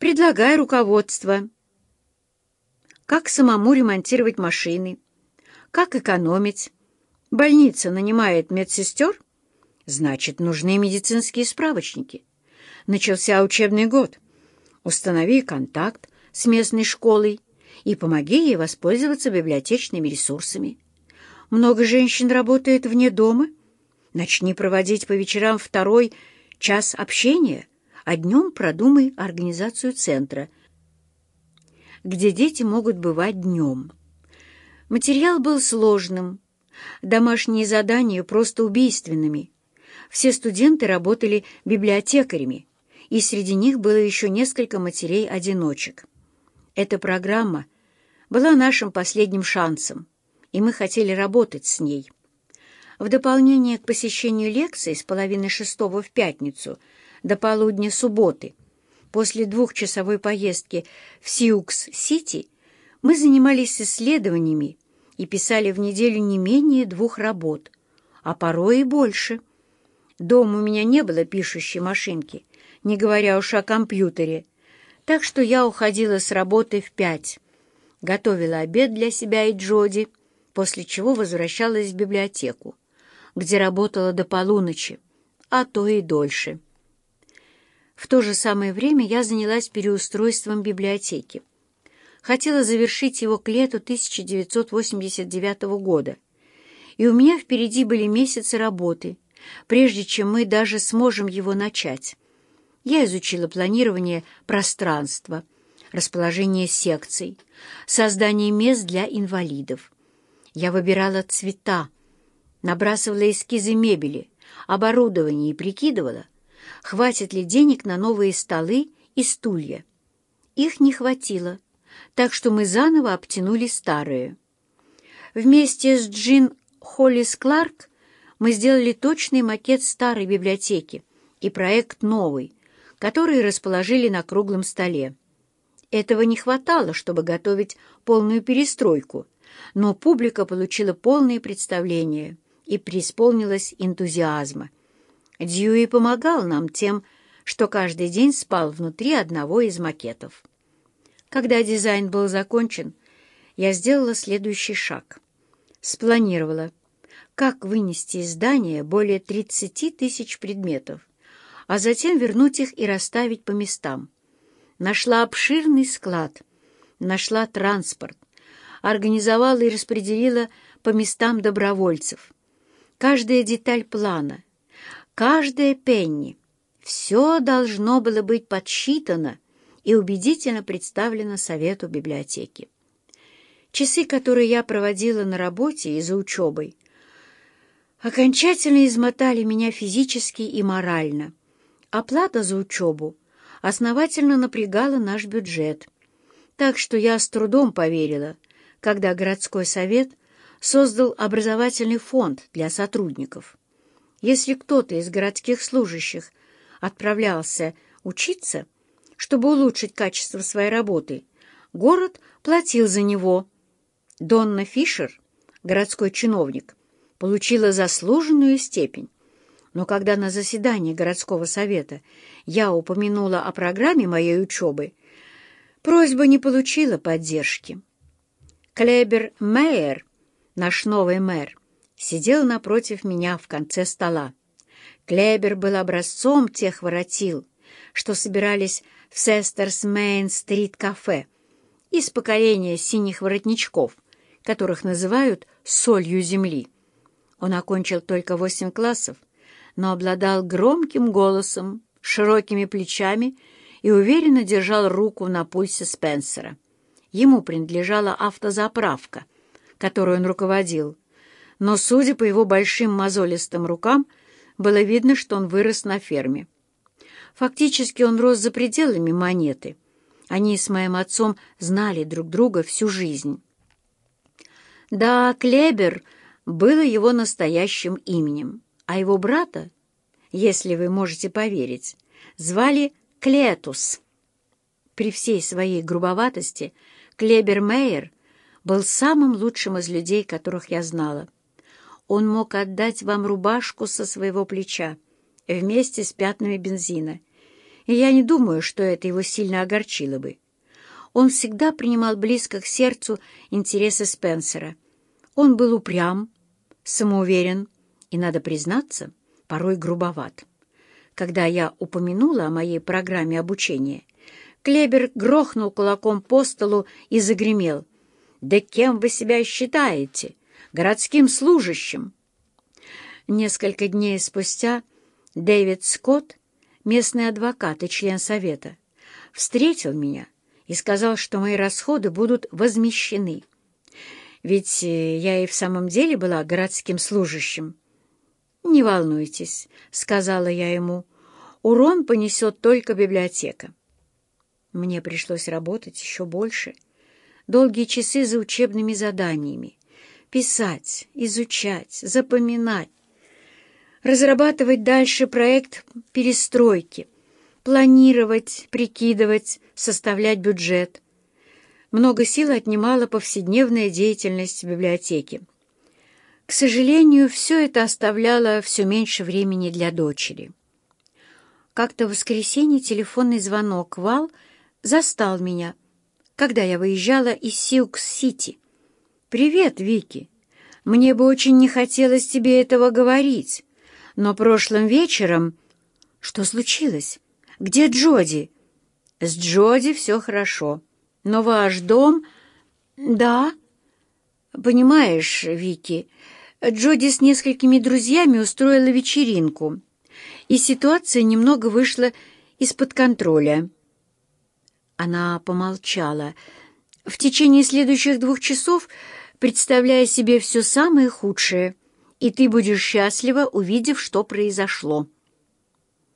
Предлагай руководство. Как самому ремонтировать машины? Как экономить? Больница нанимает медсестер? Значит, нужны медицинские справочники. Начался учебный год. Установи контакт с местной школой и помоги ей воспользоваться библиотечными ресурсами. Много женщин работает вне дома. Начни проводить по вечерам второй час общения, а днем продумай организацию центра, где дети могут бывать днем. Материал был сложным, домашние задания просто убийственными. Все студенты работали библиотекарями, и среди них было еще несколько матерей-одиночек. Эта программа была нашим последним шансом, и мы хотели работать с ней. В дополнение к посещению лекций с половины шестого в пятницу до полудня субботы, после двухчасовой поездки в Сиукс-Сити, мы занимались исследованиями и писали в неделю не менее двух работ, а порой и больше. Дома у меня не было пишущей машинки, не говоря уж о компьютере, так что я уходила с работы в пять, готовила обед для себя и Джоди, после чего возвращалась в библиотеку, где работала до полуночи, а то и дольше. В то же самое время я занялась переустройством библиотеки. Хотела завершить его к лету 1989 года, и у меня впереди были месяцы работы, прежде чем мы даже сможем его начать. Я изучила планирование пространства, расположение секций, создание мест для инвалидов. Я выбирала цвета, набрасывала эскизы мебели, оборудование и прикидывала, хватит ли денег на новые столы и стулья. Их не хватило, так что мы заново обтянули старые. Вместе с Джин Холлис Кларк мы сделали точный макет старой библиотеки и проект новый, которые расположили на круглом столе. Этого не хватало, чтобы готовить полную перестройку, но публика получила полное представление и преисполнилась энтузиазма. Дьюи помогал нам тем, что каждый день спал внутри одного из макетов. Когда дизайн был закончен, я сделала следующий шаг. Спланировала, как вынести из здания более 30 тысяч предметов, а затем вернуть их и расставить по местам. Нашла обширный склад, нашла транспорт, организовала и распределила по местам добровольцев. Каждая деталь плана, каждая пенни — все должно было быть подсчитано и убедительно представлено Совету библиотеки. Часы, которые я проводила на работе и за учебой, окончательно измотали меня физически и морально — Оплата за учебу основательно напрягала наш бюджет, так что я с трудом поверила, когда городской совет создал образовательный фонд для сотрудников. Если кто-то из городских служащих отправлялся учиться, чтобы улучшить качество своей работы, город платил за него. Донна Фишер, городской чиновник, получила заслуженную степень. Но когда на заседании городского совета я упомянула о программе моей учебы, просьба не получила поддержки. Клебер Мейер, наш новый мэр, сидел напротив меня в конце стола. Клебер был образцом тех воротил, что собирались в Сестерс Мейн-стрит кафе, из поколения синих воротничков, которых называют «солью земли». Он окончил только восемь классов, но обладал громким голосом, широкими плечами и уверенно держал руку на пульсе Спенсера. Ему принадлежала автозаправка, которой он руководил, но, судя по его большим мозолистым рукам, было видно, что он вырос на ферме. Фактически он рос за пределами монеты. Они с моим отцом знали друг друга всю жизнь. Да, Клебер было его настоящим именем а его брата, если вы можете поверить, звали Клетус. При всей своей грубоватости Клебер Мейер был самым лучшим из людей, которых я знала. Он мог отдать вам рубашку со своего плеча вместе с пятнами бензина, и я не думаю, что это его сильно огорчило бы. Он всегда принимал близко к сердцу интересы Спенсера. Он был упрям, самоуверен и, надо признаться, порой грубоват. Когда я упомянула о моей программе обучения, Клебер грохнул кулаком по столу и загремел. «Да кем вы себя считаете? Городским служащим?» Несколько дней спустя Дэвид Скотт, местный адвокат и член совета, встретил меня и сказал, что мои расходы будут возмещены. Ведь э, я и в самом деле была городским служащим. «Не волнуйтесь», — сказала я ему, — «урон понесет только библиотека». Мне пришлось работать еще больше. Долгие часы за учебными заданиями. Писать, изучать, запоминать. Разрабатывать дальше проект перестройки. Планировать, прикидывать, составлять бюджет. Много сил отнимала повседневная деятельность в библиотеке. К сожалению, все это оставляло все меньше времени для дочери. Как-то в воскресенье телефонный звонок Вал — застал меня, когда я выезжала из Силкс-Сити. «Привет, Вики. Мне бы очень не хотелось тебе этого говорить, но прошлым вечером...» «Что случилось? Где Джоди?» «С Джоди все хорошо, но ваш дом...» «Да?» «Понимаешь, Вики, Джоди с несколькими друзьями устроила вечеринку, и ситуация немного вышла из-под контроля». Она помолчала. «В течение следующих двух часов, представляя себе все самое худшее, и ты будешь счастлива, увидев, что произошло».